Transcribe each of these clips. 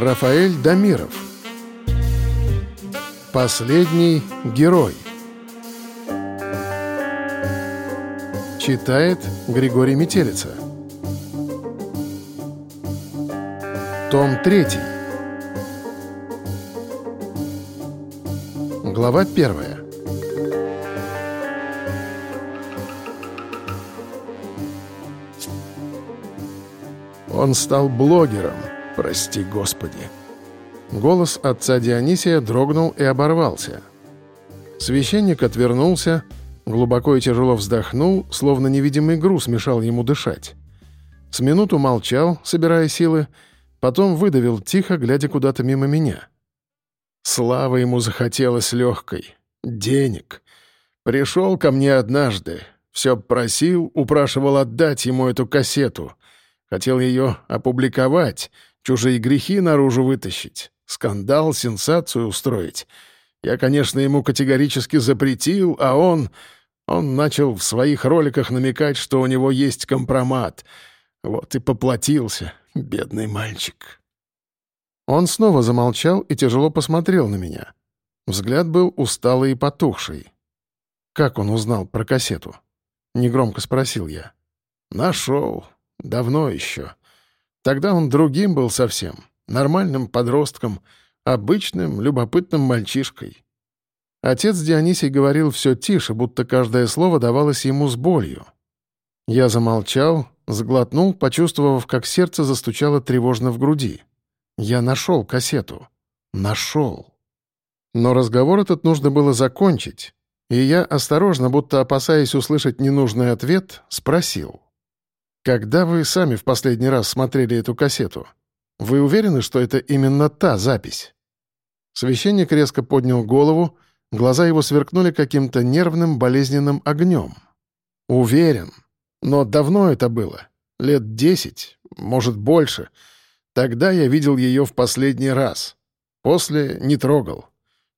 Рафаэль Дамиров. Последний герой. Читает Григорий Метелица. Том 3. Глава 1. Он стал блогером, прости господи. Голос отца Дионисия дрогнул и оборвался. Священник отвернулся, глубоко и тяжело вздохнул, словно невидимый груз мешал ему дышать. С минуту молчал, собирая силы, потом выдавил тихо, глядя куда-то мимо меня. Слава ему захотелось легкой. Денег. Пришел ко мне однажды. Все просил, упрашивал отдать ему эту кассету. Хотел ее опубликовать, чужие грехи наружу вытащить, скандал, сенсацию устроить. Я, конечно, ему категорически запретил, а он... Он начал в своих роликах намекать, что у него есть компромат. Вот и поплатился, бедный мальчик. Он снова замолчал и тяжело посмотрел на меня. Взгляд был усталый и потухший. «Как он узнал про кассету?» — негромко спросил я. «Нашел. Давно еще. Тогда он другим был совсем, нормальным подростком, обычным, любопытным мальчишкой. Отец Дионисий говорил все тише, будто каждое слово давалось ему с болью. Я замолчал, сглотнул, почувствовав, как сердце застучало тревожно в груди. Я нашел кассету. Нашел. Но разговор этот нужно было закончить, и я, осторожно, будто опасаясь услышать ненужный ответ, спросил. Когда вы сами в последний раз смотрели эту кассету? Вы уверены, что это именно та запись?» Священник резко поднял голову, глаза его сверкнули каким-то нервным, болезненным огнем. «Уверен. Но давно это было. Лет десять, может, больше. Тогда я видел ее в последний раз. После не трогал.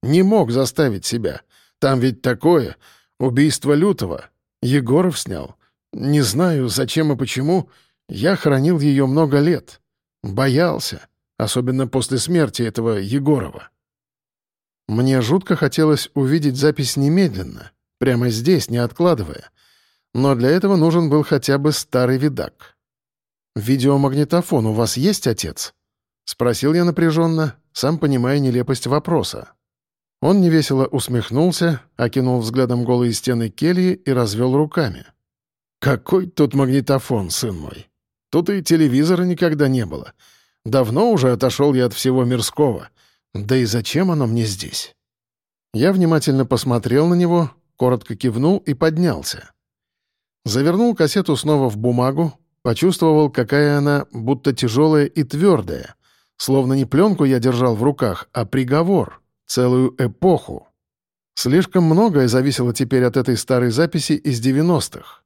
Не мог заставить себя. Там ведь такое. Убийство Лютого. Егоров снял. Не знаю, зачем и почему, я хранил ее много лет. Боялся, особенно после смерти этого Егорова. Мне жутко хотелось увидеть запись немедленно, прямо здесь, не откладывая. Но для этого нужен был хотя бы старый видак. «Видеомагнитофон у вас есть, отец?» — спросил я напряженно, сам понимая нелепость вопроса. Он невесело усмехнулся, окинул взглядом голые стены кельи и развел руками. «Какой тут магнитофон, сын мой? Тут и телевизора никогда не было. Давно уже отошел я от всего мирского. Да и зачем оно мне здесь?» Я внимательно посмотрел на него, коротко кивнул и поднялся. Завернул кассету снова в бумагу, почувствовал, какая она будто тяжелая и твердая, словно не пленку я держал в руках, а приговор, целую эпоху. Слишком многое зависело теперь от этой старой записи из девяностых.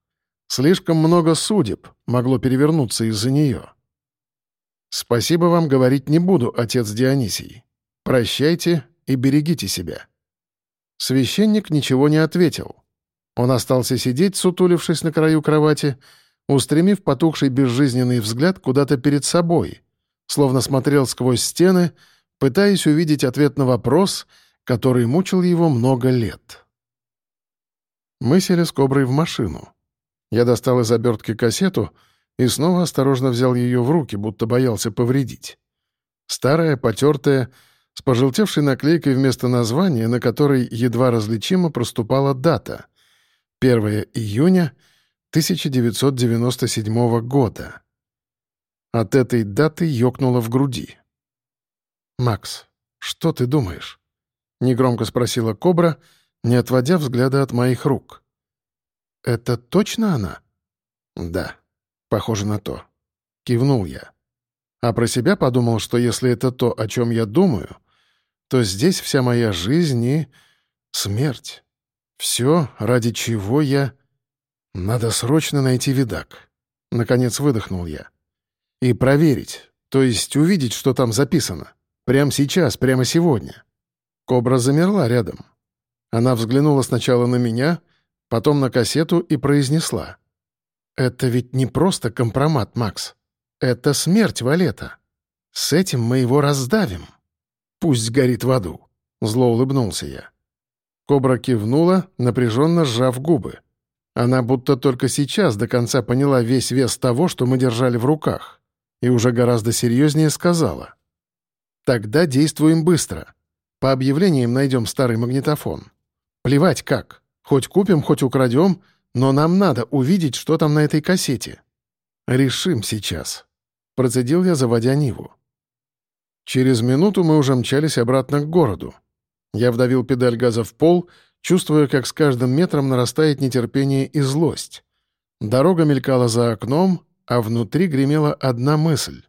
Слишком много судеб могло перевернуться из-за нее. «Спасибо вам говорить не буду, отец Дионисий. Прощайте и берегите себя». Священник ничего не ответил. Он остался сидеть, сутулившись на краю кровати, устремив потухший безжизненный взгляд куда-то перед собой, словно смотрел сквозь стены, пытаясь увидеть ответ на вопрос, который мучил его много лет. Мы сели с Коброй в машину. Я достал из обертки кассету и снова осторожно взял ее в руки, будто боялся повредить. Старая, потертая, с пожелтевшей наклейкой вместо названия, на которой едва различимо проступала дата — 1 июня 1997 года. От этой даты ёкнуло в груди. «Макс, что ты думаешь?» — негромко спросила Кобра, не отводя взгляда от моих рук. «Это точно она?» «Да, похоже на то». Кивнул я. А про себя подумал, что если это то, о чем я думаю, то здесь вся моя жизнь и смерть. Все, ради чего я... Надо срочно найти видак. Наконец выдохнул я. И проверить, то есть увидеть, что там записано. Прямо сейчас, прямо сегодня. Кобра замерла рядом. Она взглянула сначала на меня, потом на кассету и произнесла. «Это ведь не просто компромат, Макс. Это смерть Валета. С этим мы его раздавим. Пусть горит в аду. Зло улыбнулся я. Кобра кивнула, напряженно сжав губы. Она будто только сейчас до конца поняла весь вес того, что мы держали в руках, и уже гораздо серьезнее сказала. «Тогда действуем быстро. По объявлениям найдем старый магнитофон. Плевать как. Хоть купим, хоть украдем, но нам надо увидеть, что там на этой кассете. Решим сейчас». Процедил я, заводя Ниву. Через минуту мы уже мчались обратно к городу. Я вдавил педаль газа в пол, чувствуя, как с каждым метром нарастает нетерпение и злость. Дорога мелькала за окном, а внутри гремела одна мысль.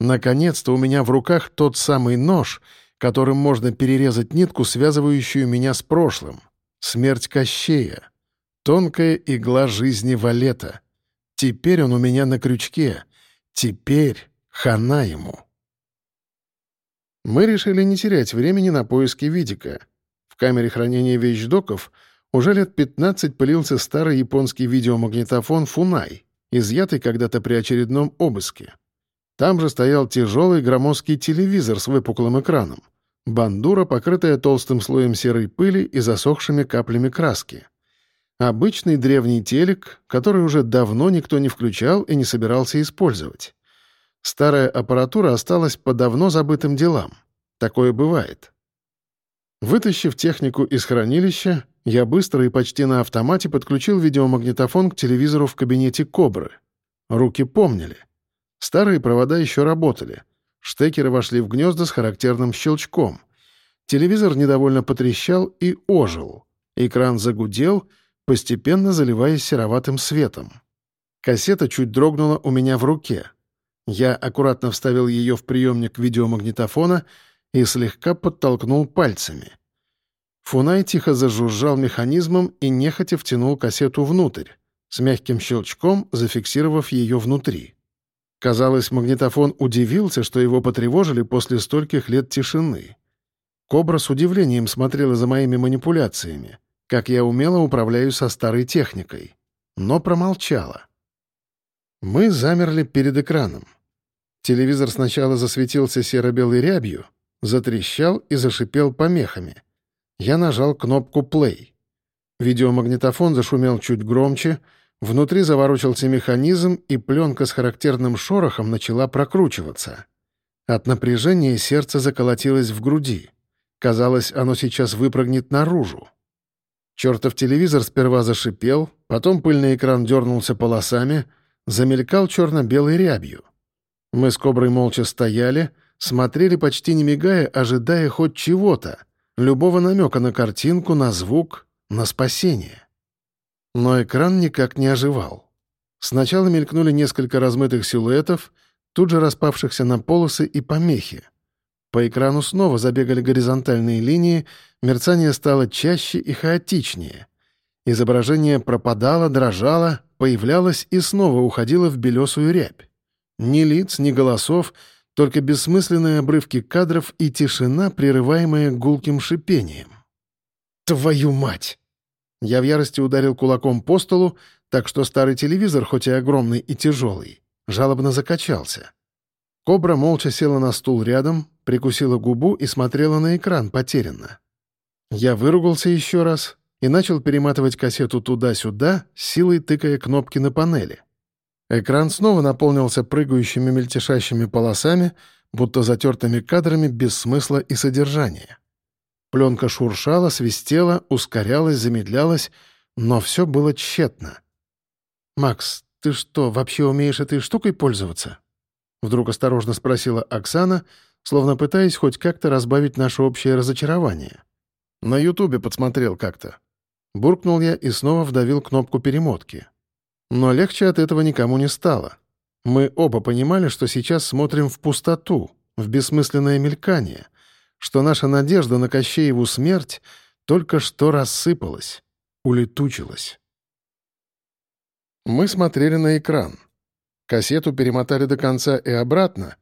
Наконец-то у меня в руках тот самый нож, которым можно перерезать нитку, связывающую меня с прошлым. Смерть Кощея. Тонкая игла жизни Валета. Теперь он у меня на крючке. Теперь хана ему. Мы решили не терять времени на поиски Видика. В камере хранения вещдоков уже лет 15 пылился старый японский видеомагнитофон «Фунай», изъятый когда-то при очередном обыске. Там же стоял тяжелый громоздкий телевизор с выпуклым экраном, бандура, покрытая толстым слоем серой пыли и засохшими каплями краски. Обычный древний телек, который уже давно никто не включал и не собирался использовать. Старая аппаратура осталась по давно забытым делам. Такое бывает. Вытащив технику из хранилища, я быстро и почти на автомате подключил видеомагнитофон к телевизору в кабинете «Кобры». Руки помнили. Старые провода еще работали. Штекеры вошли в гнезда с характерным щелчком. Телевизор недовольно потрещал и ожил. Экран загудел, постепенно заливаясь сероватым светом. Кассета чуть дрогнула у меня в руке — я аккуратно вставил ее в приемник видеомагнитофона и слегка подтолкнул пальцами. Фунай тихо зажужжал механизмом и нехотя втянул кассету внутрь, с мягким щелчком зафиксировав ее внутри. Казалось, магнитофон удивился, что его потревожили после стольких лет тишины. Кобра с удивлением смотрела за моими манипуляциями, как я умело управляю со старой техникой, но промолчала. Мы замерли перед экраном. Телевизор сначала засветился серо-белой рябью, затрещал и зашипел помехами. Я нажал кнопку «плей». Видеомагнитофон зашумел чуть громче, внутри заворочился механизм, и пленка с характерным шорохом начала прокручиваться. От напряжения сердце заколотилось в груди. Казалось, оно сейчас выпрыгнет наружу. Чертов телевизор сперва зашипел, потом пыльный экран дернулся полосами, замелькал черно-белой рябью. Мы с Коброй молча стояли, смотрели почти не мигая, ожидая хоть чего-то, любого намека на картинку, на звук, на спасение. Но экран никак не оживал. Сначала мелькнули несколько размытых силуэтов, тут же распавшихся на полосы и помехи. По экрану снова забегали горизонтальные линии, мерцание стало чаще и хаотичнее. Изображение пропадало, дрожало, появлялось и снова уходило в белесую рябь. Ни лиц, ни голосов, только бессмысленные обрывки кадров и тишина, прерываемая гулким шипением. «Твою мать!» Я в ярости ударил кулаком по столу, так что старый телевизор, хоть и огромный и тяжелый, жалобно закачался. Кобра молча села на стул рядом, прикусила губу и смотрела на экран потерянно. Я выругался еще раз и начал перематывать кассету туда-сюда, силой тыкая кнопки на панели. Экран снова наполнился прыгающими мельтешащими полосами, будто затертыми кадрами без смысла и содержания. Пленка шуршала, свистела, ускорялась, замедлялась, но все было тщетно. «Макс, ты что, вообще умеешь этой штукой пользоваться?» Вдруг осторожно спросила Оксана, словно пытаясь хоть как-то разбавить наше общее разочарование. «На Ютубе подсмотрел как-то». Буркнул я и снова вдавил кнопку перемотки. Но легче от этого никому не стало. Мы оба понимали, что сейчас смотрим в пустоту, в бессмысленное мелькание, что наша надежда на Кощееву смерть только что рассыпалась, улетучилась. Мы смотрели на экран. Кассету перемотали до конца и обратно,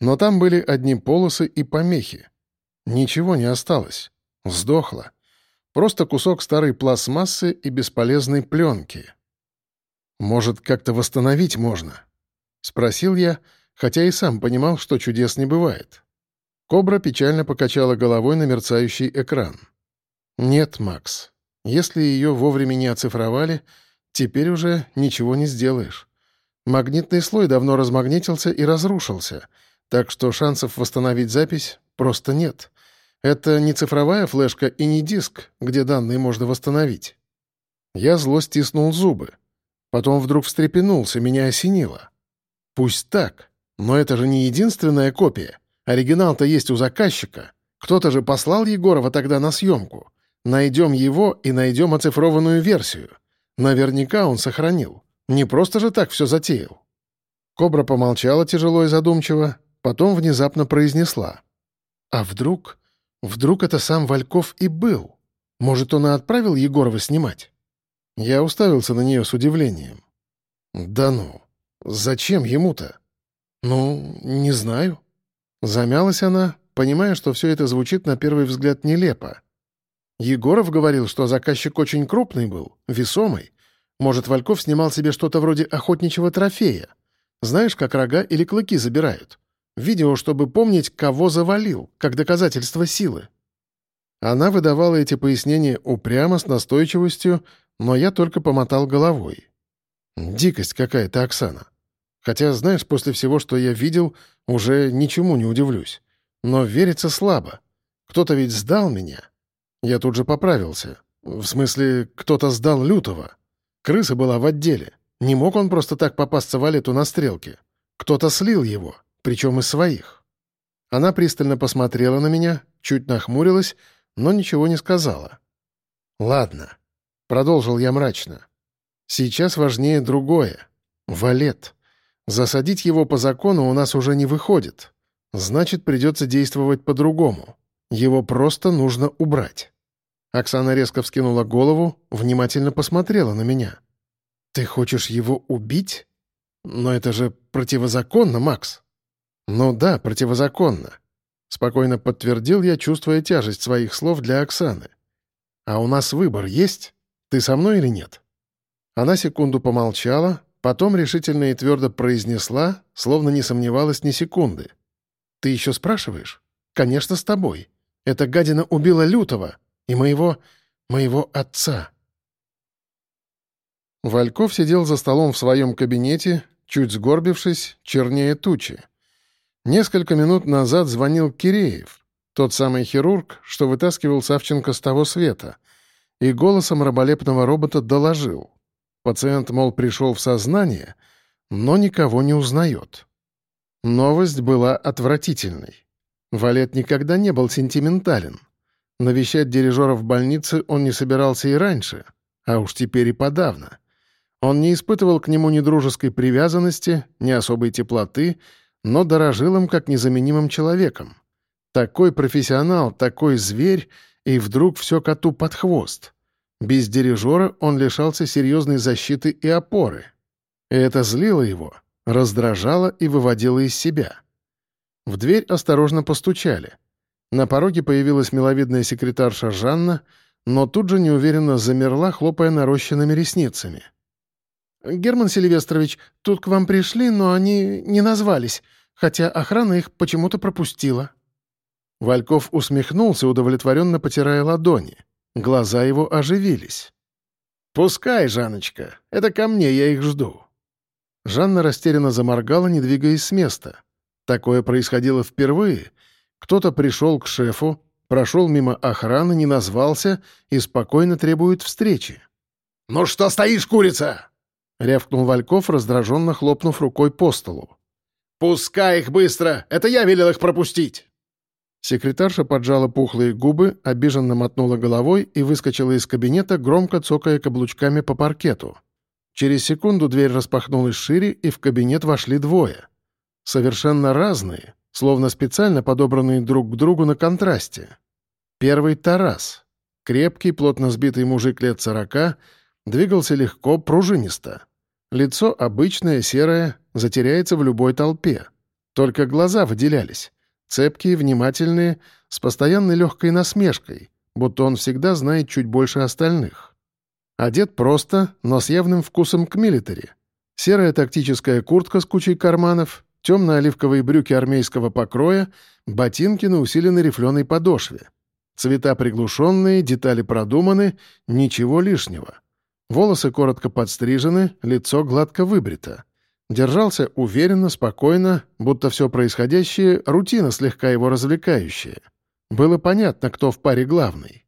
но там были одни полосы и помехи. Ничего не осталось. Сдохло. Просто кусок старой пластмассы и бесполезной пленки. Может, как-то восстановить можно?» — спросил я, хотя и сам понимал, что чудес не бывает. Кобра печально покачала головой на мерцающий экран. «Нет, Макс, если ее вовремя не оцифровали, теперь уже ничего не сделаешь. Магнитный слой давно размагнитился и разрушился, так что шансов восстановить запись просто нет. Это не цифровая флешка и не диск, где данные можно восстановить. Я зло стиснул зубы. Потом вдруг встрепенулся, меня осенило. Пусть так, но это же не единственная копия. Оригинал-то есть у заказчика. Кто-то же послал Егорова тогда на съемку. Найдем его и найдем оцифрованную версию. Наверняка он сохранил. Не просто же так все затеял. Кобра помолчала тяжело и задумчиво, потом внезапно произнесла. «А вдруг... вдруг это сам Вальков и был? Может, он и отправил Егорова снимать?» Я уставился на нее с удивлением. «Да ну, зачем ему-то?» «Ну, не знаю». Замялась она, понимая, что все это звучит на первый взгляд нелепо. Егоров говорил, что заказчик очень крупный был, весомый. Может, Вальков снимал себе что-то вроде охотничьего трофея. Знаешь, как рога или клыки забирают. Видео, чтобы помнить, кого завалил, как доказательство силы. Она выдавала эти пояснения упрямо, с настойчивостью, но я только помотал головой. Дикость какая-то, Оксана. Хотя, знаешь, после всего, что я видел, уже ничему не удивлюсь. Но верится слабо. Кто-то ведь сдал меня. Я тут же поправился. В смысле, кто-то сдал Лютого. Крыса была в отделе. Не мог он просто так попасться Валету на стрелке. Кто-то слил его, причем из своих. Она пристально посмотрела на меня, чуть нахмурилась, но ничего не сказала. «Ладно», — продолжил я мрачно. «Сейчас важнее другое. Валет. Засадить его по закону у нас уже не выходит. Значит, придется действовать по-другому. Его просто нужно убрать». Оксана резко вскинула голову, внимательно посмотрела на меня. «Ты хочешь его убить? Но это же противозаконно, Макс». «Ну да, противозаконно», — спокойно подтвердил я, чувствуя тяжесть своих слов для Оксаны. «А у нас выбор есть? Ты со мной или нет?» Она секунду помолчала, потом решительно и твердо произнесла, словно не сомневалась ни секунды. «Ты еще спрашиваешь? Конечно, с тобой. Эта гадина убила Лютого и моего... моего отца». Вальков сидел за столом в своем кабинете, чуть сгорбившись, чернее тучи. Несколько минут назад звонил Киреев, тот самый хирург, что вытаскивал Савченко с того света, и голосом раболепного робота доложил. Пациент, мол, пришел в сознание, но никого не узнает. Новость была отвратительной. Валет никогда не был сентиментален. Навещать дирижера в больнице он не собирался и раньше, а уж теперь и подавно. Он не испытывал к нему ни дружеской привязанности, ни особой теплоты — но дорожил им как незаменимым человеком. Такой профессионал, такой зверь, и вдруг все коту под хвост. Без дирижера он лишался серьезной защиты и опоры. И это злило его, раздражало и выводило из себя. В дверь осторожно постучали. На пороге появилась миловидная секретарша Жанна, но тут же неуверенно замерла, хлопая нарощенными ресницами. «Герман Сильвестрович, тут к вам пришли, но они не назвались, хотя охрана их почему-то пропустила». Вальков усмехнулся, удовлетворенно потирая ладони. Глаза его оживились. «Пускай, Жанночка, это ко мне, я их жду». Жанна растерянно заморгала, не двигаясь с места. Такое происходило впервые. Кто-то пришел к шефу, прошел мимо охраны, не назвался и спокойно требует встречи. «Ну что стоишь, курица?» — рявкнул Вальков, раздраженно хлопнув рукой по столу. «Пускай их быстро! Это я велел их пропустить!» Секретарша поджала пухлые губы, обиженно мотнула головой и выскочила из кабинета, громко цокая каблучками по паркету. Через секунду дверь распахнулась шире, и в кабинет вошли двое. Совершенно разные, словно специально подобранные друг к другу на контрасте. Первый — Тарас. Крепкий, плотно сбитый мужик лет сорока, двигался легко, пружинисто. Лицо обычное, серое, затеряется в любой толпе. Только глаза выделялись. Цепкие, внимательные, с постоянной легкой насмешкой, будто он всегда знает чуть больше остальных. Одет просто, но с явным вкусом к милитари. Серая тактическая куртка с кучей карманов, темно-оливковые брюки армейского покроя, ботинки на усиленной рифленой подошве. Цвета приглушенные, детали продуманы, ничего лишнего. Волосы коротко подстрижены, лицо гладко выбрито. Держался уверенно, спокойно, будто все происходящее — рутина слегка его развлекающая. Было понятно, кто в паре главный.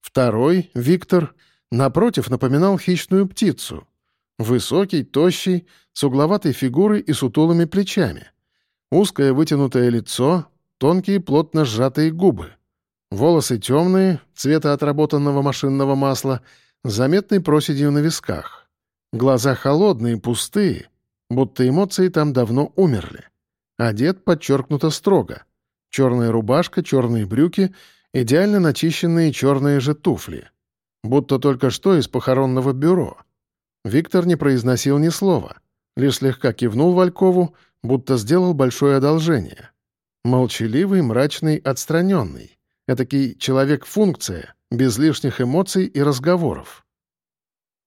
Второй, Виктор, напротив, напоминал хищную птицу. Высокий, тощий, с угловатой фигурой и сутулыми плечами. Узкое вытянутое лицо, тонкие плотно сжатые губы. Волосы темные, цвета отработанного машинного масла, заметной проседью на висках. Глаза холодные, пустые, будто эмоции там давно умерли. Одет подчеркнуто строго. Черная рубашка, черные брюки, идеально начищенные черные же туфли. Будто только что из похоронного бюро. Виктор не произносил ни слова, лишь слегка кивнул Валькову, будто сделал большое одолжение. Молчаливый, мрачный, отстраненный. Этакий человек-функция, без лишних эмоций и разговоров.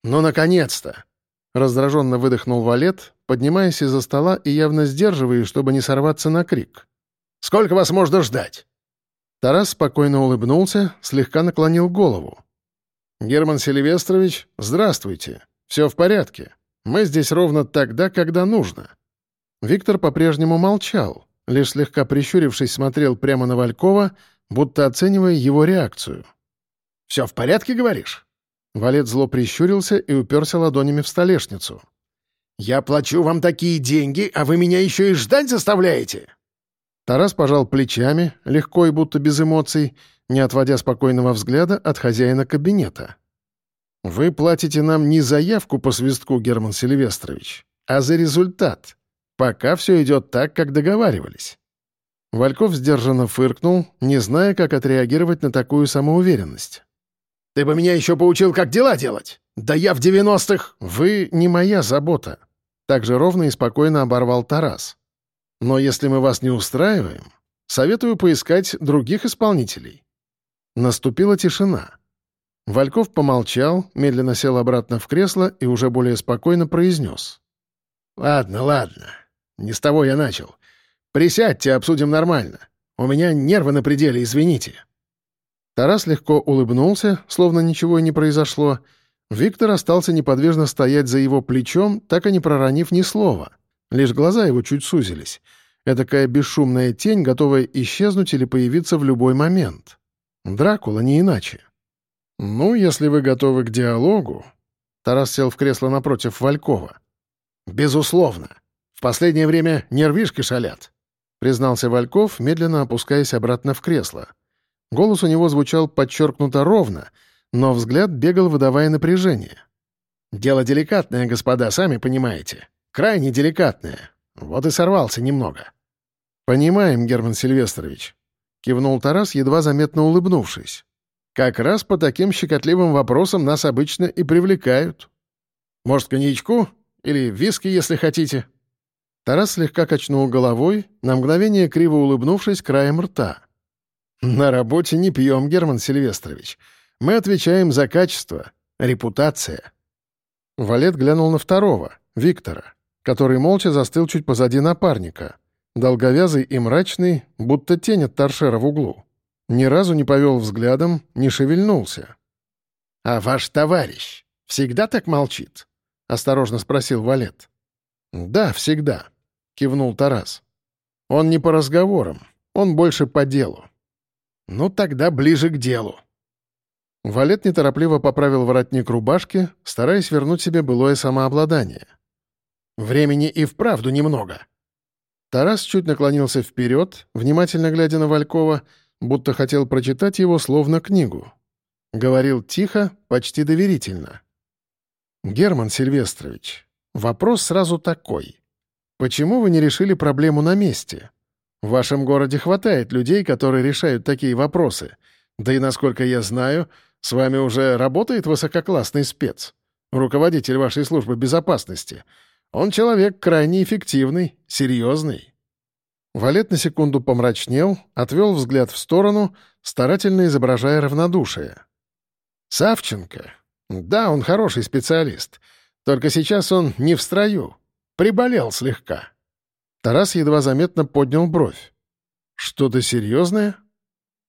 «Ну, наконец-то!» — раздраженно выдохнул Валет, поднимаясь из-за стола и явно сдерживаясь, чтобы не сорваться на крик. «Сколько вас можно ждать?» Тарас спокойно улыбнулся, слегка наклонил голову. «Герман Селивестрович, здравствуйте. Все в порядке. Мы здесь ровно тогда, когда нужно». Виктор по-прежнему молчал, лишь слегка прищурившись смотрел прямо на Валькова, будто оценивая его реакцию. «Все в порядке, говоришь?» Валет зло прищурился и уперся ладонями в столешницу. «Я плачу вам такие деньги, а вы меня еще и ждать заставляете?» Тарас пожал плечами, легко и будто без эмоций, не отводя спокойного взгляда от хозяина кабинета. «Вы платите нам не за явку по свистку, Герман Сильвестрович, а за результат. Пока все идет так, как договаривались». Вальков сдержанно фыркнул, не зная, как отреагировать на такую самоуверенность. «Ты бы меня еще поучил, как дела делать! Да я в девяностых...» «Вы не моя забота», — так же ровно и спокойно оборвал Тарас. «Но если мы вас не устраиваем, советую поискать других исполнителей». Наступила тишина. Вальков помолчал, медленно сел обратно в кресло и уже более спокойно произнес. «Ладно, ладно. Не с того я начал. Присядьте, обсудим нормально. У меня нервы на пределе, извините». Тарас легко улыбнулся, словно ничего и не произошло. Виктор остался неподвижно стоять за его плечом, так и не проронив ни слова. Лишь глаза его чуть сузились. Этакая бесшумная тень, готовая исчезнуть или появиться в любой момент. Дракула не иначе. «Ну, если вы готовы к диалогу...» Тарас сел в кресло напротив Валькова. «Безусловно. В последнее время нервишки шалят. — признался Вальков, медленно опускаясь обратно в кресло. Голос у него звучал подчеркнуто ровно, но взгляд бегал, выдавая напряжение. «Дело деликатное, господа, сами понимаете. Крайне деликатное. Вот и сорвался немного». «Понимаем, Герман Сильвестрович», — кивнул Тарас, едва заметно улыбнувшись. «Как раз по таким щекотливым вопросам нас обычно и привлекают. Может, коньячку? Или виски, если хотите?» Тарас слегка качнул головой, на мгновение криво улыбнувшись краем рта. «На работе не пьем, Герман Сильвестрович. Мы отвечаем за качество, репутация». Валет глянул на второго, Виктора, который молча застыл чуть позади напарника, долговязый и мрачный, будто тень от торшера в углу. Ни разу не повел взглядом, не шевельнулся. «А ваш товарищ всегда так молчит?» — осторожно спросил Валет. «Да, всегда», кивнул Тарас. «Он не по разговорам, он больше по делу». «Ну, тогда ближе к делу». Валет неторопливо поправил воротник рубашки, стараясь вернуть себе былое самообладание. «Времени и вправду немного». Тарас чуть наклонился вперед, внимательно глядя на Валькова, будто хотел прочитать его словно книгу. Говорил тихо, почти доверительно. «Герман Сильвестрович, вопрос сразу такой. Почему вы не решили проблему на месте? В вашем городе хватает людей, которые решают такие вопросы. Да и, насколько я знаю, с вами уже работает высококлассный спец, руководитель вашей службы безопасности. Он человек крайне эффективный, серьезный». Валет на секунду помрачнел, отвел взгляд в сторону, старательно изображая равнодушие. «Савченко? Да, он хороший специалист. Только сейчас он не в строю. Приболел слегка. Тарас едва заметно поднял бровь. «Что-то серьезное?»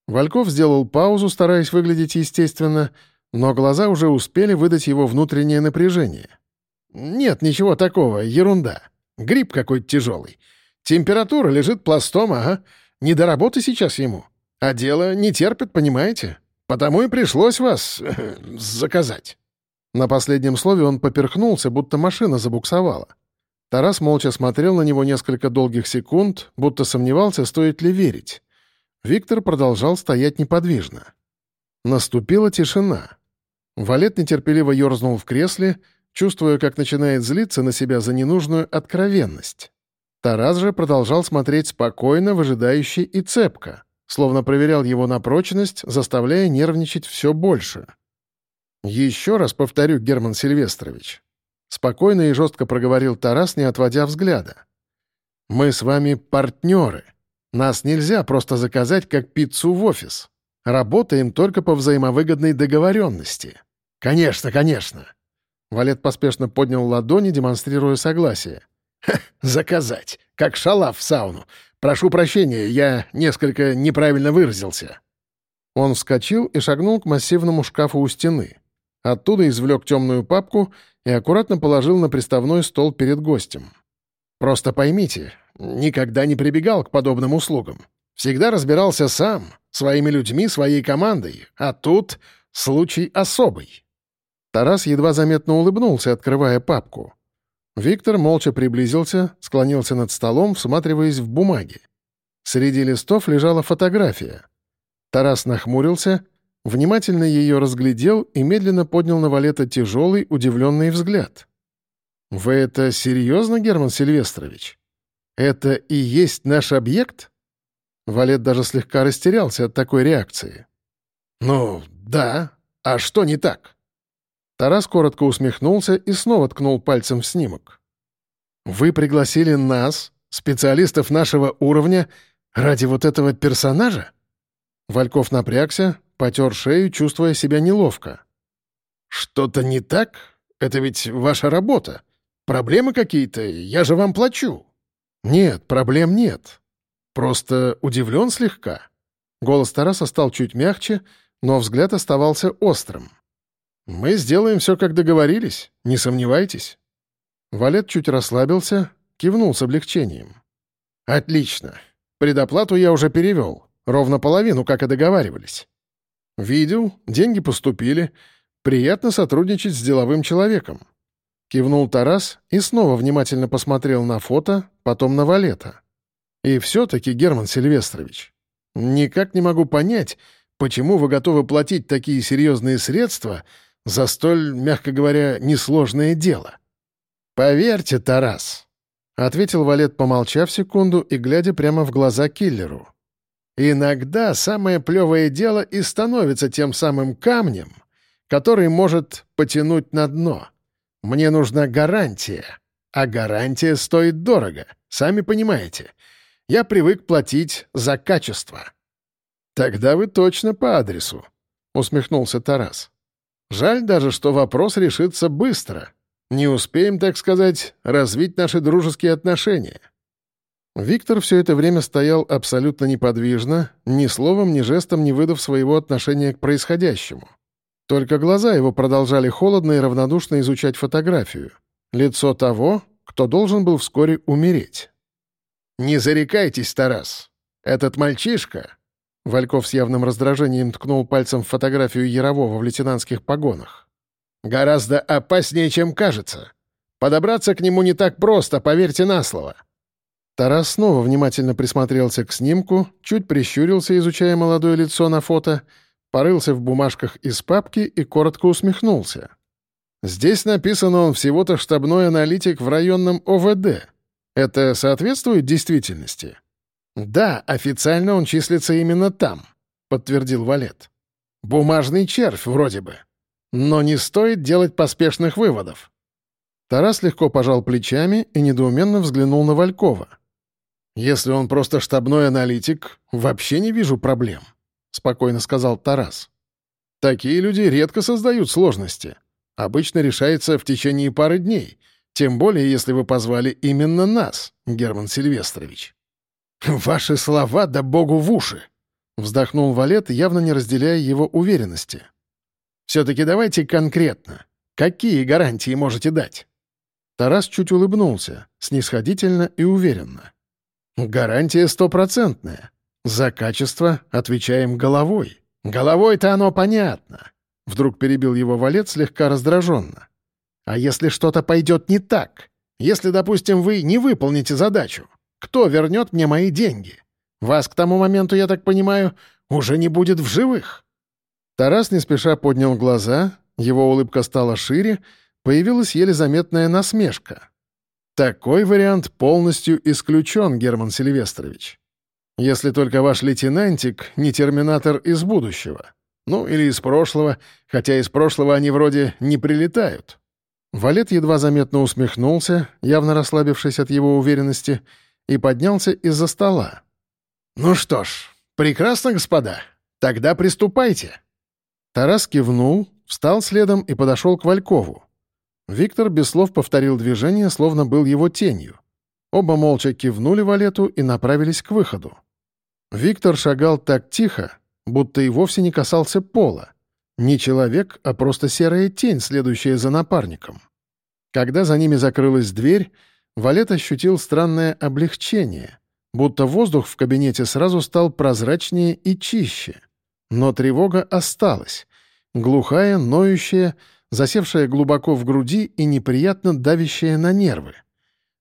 Вальков сделал паузу, стараясь выглядеть естественно, но глаза уже успели выдать его внутреннее напряжение. «Нет, ничего такого, ерунда. Грипп какой-то тяжелый. Температура лежит пластом, ага. Не до работы сейчас ему. А дело не терпит, понимаете? Потому и пришлось вас заказать». На последнем слове он поперхнулся, будто машина забуксовала. Тарас молча смотрел на него несколько долгих секунд, будто сомневался, стоит ли верить. Виктор продолжал стоять неподвижно. Наступила тишина. Валет нетерпеливо ерзнул в кресле, чувствуя, как начинает злиться на себя за ненужную откровенность. Тарас же продолжал смотреть спокойно, выжидающе и цепко, словно проверял его на прочность, заставляя нервничать все больше. «Еще раз повторю, Герман Сильвестрович», — спокойно и жестко проговорил Тарас, не отводя взгляда. «Мы с вами партнеры». Нас нельзя просто заказать как пиццу в офис. Работаем только по взаимовыгодной договоренности. Конечно, конечно. Валет поспешно поднял ладони, демонстрируя согласие. Заказать. Как шалав в сауну. Прошу прощения, я несколько неправильно выразился. Он вскочил и шагнул к массивному шкафу у стены. Оттуда извлек темную папку и аккуратно положил на приставной стол перед гостем. «Просто поймите, никогда не прибегал к подобным услугам. Всегда разбирался сам, своими людьми, своей командой. А тут случай особый». Тарас едва заметно улыбнулся, открывая папку. Виктор молча приблизился, склонился над столом, всматриваясь в бумаги. Среди листов лежала фотография. Тарас нахмурился, внимательно ее разглядел и медленно поднял на Валета тяжелый, удивленный взгляд. «Вы это серьезно, Герман Сильвестрович?» «Это и есть наш объект?» Валет даже слегка растерялся от такой реакции. «Ну, да. А что не так?» Тарас коротко усмехнулся и снова ткнул пальцем в снимок. «Вы пригласили нас, специалистов нашего уровня, ради вот этого персонажа?» Вальков напрягся, потер шею, чувствуя себя неловко. «Что-то не так? Это ведь ваша работа. Проблемы какие-то? Я же вам плачу». «Нет, проблем нет. Просто удивлен слегка». Голос Тараса стал чуть мягче, но взгляд оставался острым. «Мы сделаем все, как договорились, не сомневайтесь». Валет чуть расслабился, кивнул с облегчением. «Отлично. Предоплату я уже перевел. Ровно половину, как и договаривались. Видел, деньги поступили. Приятно сотрудничать с деловым человеком. Кивнул Тарас и снова внимательно посмотрел на фото, потом на Валета. И все-таки, Герман Сильвестрович, никак не могу понять, почему вы готовы платить такие серьезные средства за столь, мягко говоря, несложное дело. Поверьте, Тарас, — ответил Валет, помолчав секунду и глядя прямо в глаза киллеру. «Иногда самое плевое дело и становится тем самым камнем, который может потянуть на дно». Мне нужна гарантия. А гарантия стоит дорого, сами понимаете. Я привык платить за качество». «Тогда вы точно по адресу», — усмехнулся Тарас. «Жаль даже, что вопрос решится быстро. Не успеем, так сказать, развить наши дружеские отношения». Виктор все это время стоял абсолютно неподвижно, ни словом, ни жестом не выдав своего отношения к происходящему. Только глаза его продолжали холодно и равнодушно изучать фотографию. Лицо того, кто должен был вскоре умереть. «Не зарекайтесь, Тарас. Этот мальчишка...» Вальков с явным раздражением ткнул пальцем в фотографию Ярового в лейтенантских погонах. «Гораздо опаснее, чем кажется. Подобраться к нему не так просто, поверьте на слово». Тарас снова внимательно присмотрелся к снимку, чуть прищурился, изучая молодое лицо на фото — порылся в бумажках из папки и коротко усмехнулся. «Здесь написано он всего-то штабной аналитик в районном ОВД. Это соответствует действительности?» «Да, официально он числится именно там», — подтвердил Валет. «Бумажный червь вроде бы. Но не стоит делать поспешных выводов». Тарас легко пожал плечами и недоуменно взглянул на Валькова. «Если он просто штабной аналитик, вообще не вижу проблем». — спокойно сказал Тарас. «Такие люди редко создают сложности. Обычно решается в течение пары дней. Тем более, если вы позвали именно нас, Герман Сильвестрович». «Ваши слова да богу в уши!» — вздохнул Валет, явно не разделяя его уверенности. «Все-таки давайте конкретно. Какие гарантии можете дать?» Тарас чуть улыбнулся, снисходительно и уверенно. «Гарантия стопроцентная. За качество отвечаем головой. Головой-то оно понятно». Вдруг перебил его валет слегка раздраженно. «А если что-то пойдет не так? Если, допустим, вы не выполните задачу? Кто вернет мне мои деньги? Вас к тому моменту, я так понимаю, уже не будет в живых». Тарас не спеша поднял глаза, его улыбка стала шире, появилась еле заметная насмешка. «Такой вариант полностью исключен, Герман Сильвестрович. Если только ваш лейтенантик не терминатор из будущего. Ну, или из прошлого, хотя из прошлого они вроде не прилетают». Валет едва заметно усмехнулся, явно расслабившись от его уверенности, и поднялся из-за стола. «Ну что ж, прекрасно, господа. Тогда приступайте». Тарас кивнул, встал следом и подошел к Валькову. Виктор без слов повторил движение, словно был его тенью. Оба молча кивнули Валету и направились к выходу. Виктор шагал так тихо, будто и вовсе не касался пола. Не человек, а просто серая тень, следующая за напарником. Когда за ними закрылась дверь, Валет ощутил странное облегчение, будто воздух в кабинете сразу стал прозрачнее и чище. Но тревога осталась, глухая, ноющая, засевшая глубоко в груди и неприятно давящая на нервы.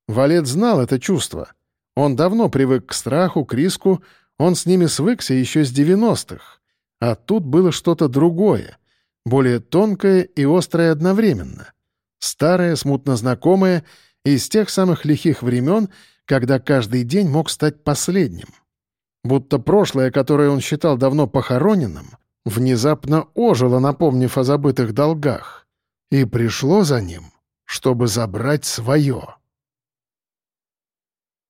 Валет знал это чувство. Он давно привык к страху, к риску, он с ними свыкся еще с девяностых. А тут было что-то другое, более тонкое и острое одновременно. Старое, смутно знакомое — из тех самых лихих времен, когда каждый день мог стать последним. Будто прошлое, которое он считал давно похороненным, внезапно ожило, напомнив о забытых долгах, и пришло за ним, чтобы забрать свое.